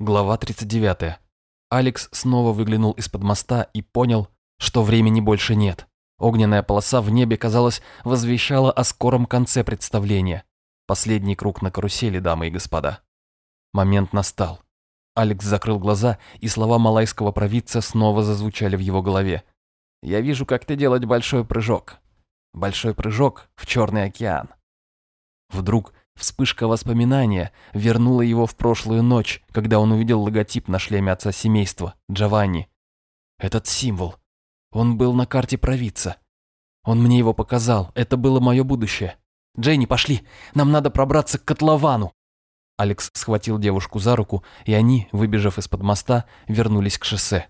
Глава 39. Алекс снова выглянул из-под моста и понял, что времени больше нет. Огненная полоса в небе, казалось, возвещала о скором конце представления. Последний круг на карусели, дамы и господа. Момент настал. Алекс закрыл глаза, и слова малайского провидца снова зазвучали в его голове. «Я вижу, как ты делать большой прыжок. Большой прыжок в Черный океан». Вдруг Вспышка воспоминания вернула его в прошлую ночь, когда он увидел логотип на шлеме отца семейства, Джованни. Этот символ. Он был на карте провидца. Он мне его показал, это было мое будущее. «Дженни, пошли, нам надо пробраться к котловану!» Алекс схватил девушку за руку, и они, выбежав из-под моста, вернулись к шоссе.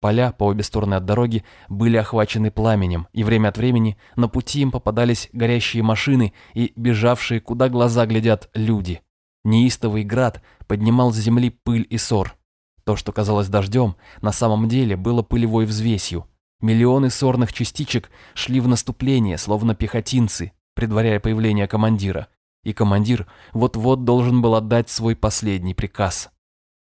Поля по обе стороны от дороги были охвачены пламенем, и время от времени на пути им попадались горящие машины и бежавшие, куда глаза глядят, люди. Неистовый град поднимал с земли пыль и сор. То, что казалось дождем, на самом деле было пылевой взвесью. Миллионы сорных частичек шли в наступление, словно пехотинцы, предваряя появление командира. И командир вот-вот должен был отдать свой последний приказ.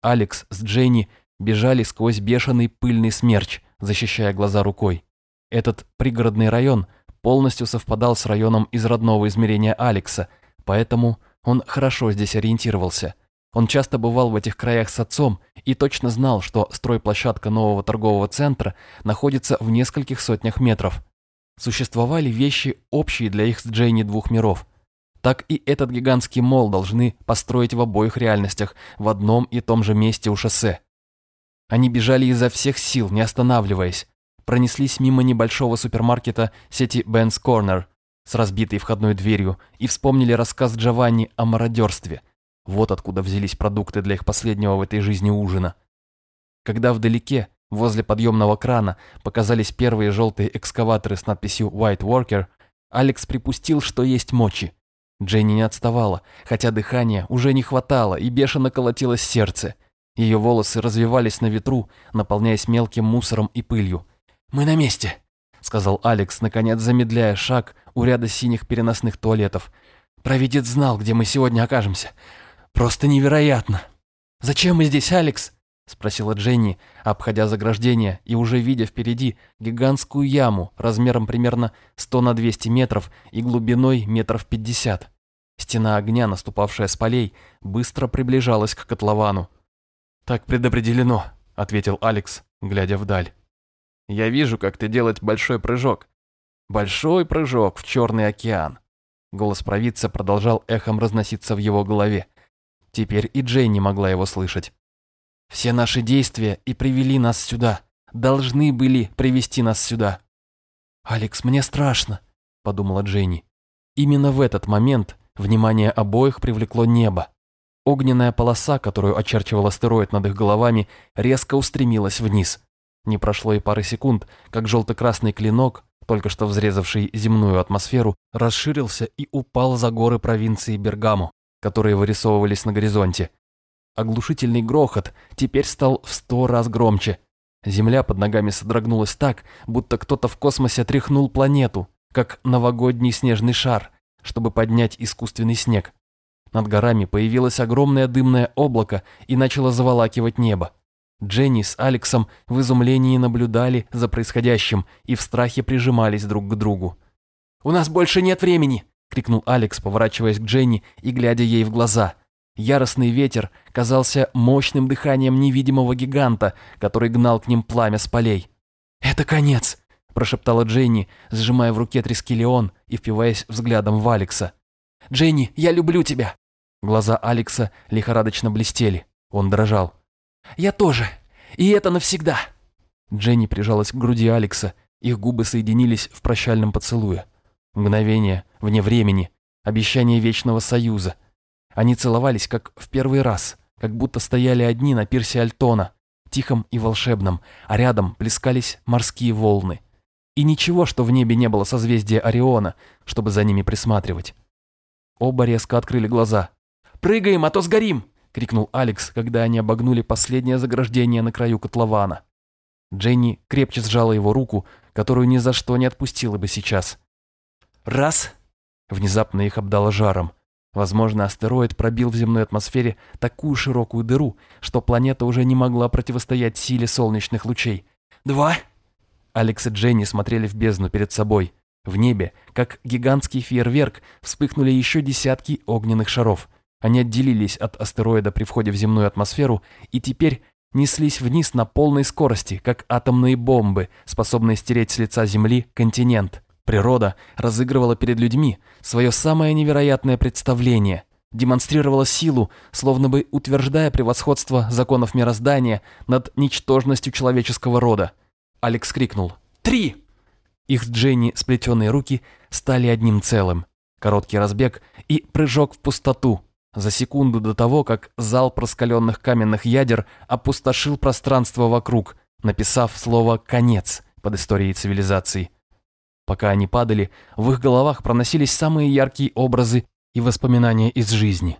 Алекс с Дженни бежали сквозь бешеный пыльный смерч, защищая глаза рукой. Этот пригородный район полностью совпадал с районом из родного измерения Алекса, поэтому он хорошо здесь ориентировался. Он часто бывал в этих краях с отцом и точно знал, что стройплощадка нового торгового центра находится в нескольких сотнях метров. Существовали вещи, общие для их с Джейни двух миров. Так и этот гигантский мол должны построить в обоих реальностях в одном и том же месте у шоссе. Они бежали изо всех сил, не останавливаясь. Пронеслись мимо небольшого супермаркета сети Ben's Corner с разбитой входной дверью и вспомнили рассказ Джованни о мародерстве. Вот откуда взялись продукты для их последнего в этой жизни ужина. Когда вдалеке, возле подъемного крана, показались первые желтые экскаваторы с надписью «White Worker», Алекс припустил, что есть мочи. Дженни не отставала, хотя дыхания уже не хватало и бешено колотилось сердце. Ее волосы развивались на ветру, наполняясь мелким мусором и пылью. «Мы на месте», — сказал Алекс, наконец замедляя шаг у ряда синих переносных туалетов. «Провидец знал, где мы сегодня окажемся. Просто невероятно!» «Зачем мы здесь, Алекс?» — спросила Дженни, обходя заграждение и уже видя впереди гигантскую яму размером примерно 100 на 200 метров и глубиной метров 50. Стена огня, наступавшая с полей, быстро приближалась к котловану. «Так предопределено», — ответил Алекс, глядя вдаль. «Я вижу, как ты делать большой прыжок. Большой прыжок в Черный океан». Голос провидца продолжал эхом разноситься в его голове. Теперь и Джейн не могла его слышать. «Все наши действия и привели нас сюда. Должны были привести нас сюда». «Алекс, мне страшно», — подумала Дженни. Именно в этот момент внимание обоих привлекло небо. Огненная полоса, которую очерчивал астероид над их головами, резко устремилась вниз. Не прошло и пары секунд, как желто-красный клинок, только что взрезавший земную атмосферу, расширился и упал за горы провинции Бергамо, которые вырисовывались на горизонте. Оглушительный грохот теперь стал в сто раз громче. Земля под ногами содрогнулась так, будто кто-то в космосе тряхнул планету, как новогодний снежный шар, чтобы поднять искусственный снег. Над горами появилось огромное дымное облако и начало заволакивать небо. Дженни с Алексом в изумлении наблюдали за происходящим и в страхе прижимались друг к другу. «У нас больше нет времени!» — крикнул Алекс, поворачиваясь к Дженни и глядя ей в глаза. Яростный ветер казался мощным дыханием невидимого гиганта, который гнал к ним пламя с полей. «Это конец!» – прошептала Дженни, сжимая в руке трескелион и впиваясь взглядом в Алекса. «Дженни, я люблю тебя!» Глаза Алекса лихорадочно блестели. Он дрожал. «Я тоже. И это навсегда!» Дженни прижалась к груди Алекса. Их губы соединились в прощальном поцелуе. Мгновение, вне времени, обещание вечного союза. Они целовались, как в первый раз, как будто стояли одни на пирсе Альтона, тихом и волшебном, а рядом плескались морские волны. И ничего, что в небе не было созвездия Ориона, чтобы за ними присматривать. Оба резко открыли глаза. Прыгаем, а то сгорим!» — крикнул Алекс, когда они обогнули последнее заграждение на краю котлована. Дженни крепче сжала его руку, которую ни за что не отпустила бы сейчас. «Раз!» — внезапно их обдало жаром. Возможно, астероид пробил в земной атмосфере такую широкую дыру, что планета уже не могла противостоять силе солнечных лучей. «Два!» Алекс и Дженни смотрели в бездну перед собой. В небе, как гигантский фейерверк, вспыхнули еще десятки огненных шаров. Они отделились от астероида при входе в земную атмосферу и теперь неслись вниз на полной скорости, как атомные бомбы, способные стереть с лица Земли континент. Природа разыгрывала перед людьми свое самое невероятное представление, демонстрировала силу, словно бы утверждая превосходство законов мироздания над ничтожностью человеческого рода. Алекс крикнул «Три!». Их с Дженни сплетенные руки стали одним целым. Короткий разбег и прыжок в пустоту. За секунду до того, как зал раскаленных каменных ядер опустошил пространство вокруг, написав слово «конец» под историей цивилизации. Пока они падали, в их головах проносились самые яркие образы и воспоминания из жизни.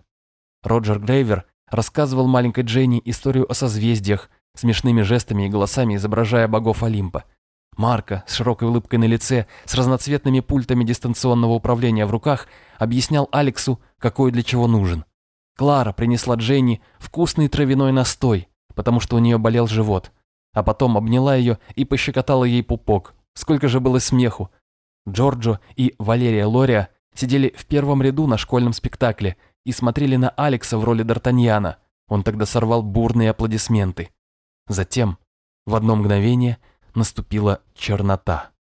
Роджер Грейвер рассказывал маленькой Дженни историю о созвездиях, смешными жестами и голосами изображая богов Олимпа. Марка с широкой улыбкой на лице, с разноцветными пультами дистанционного управления в руках, объяснял Алексу, какой для чего нужен. Клара принесла Дженни вкусный травяной настой, потому что у нее болел живот, а потом обняла ее и пощекотала ей пупок, Сколько же было смеху. Джорджо и Валерия Лория сидели в первом ряду на школьном спектакле и смотрели на Алекса в роли Д'Артаньяна. Он тогда сорвал бурные аплодисменты. Затем, в одно мгновение, наступила чернота.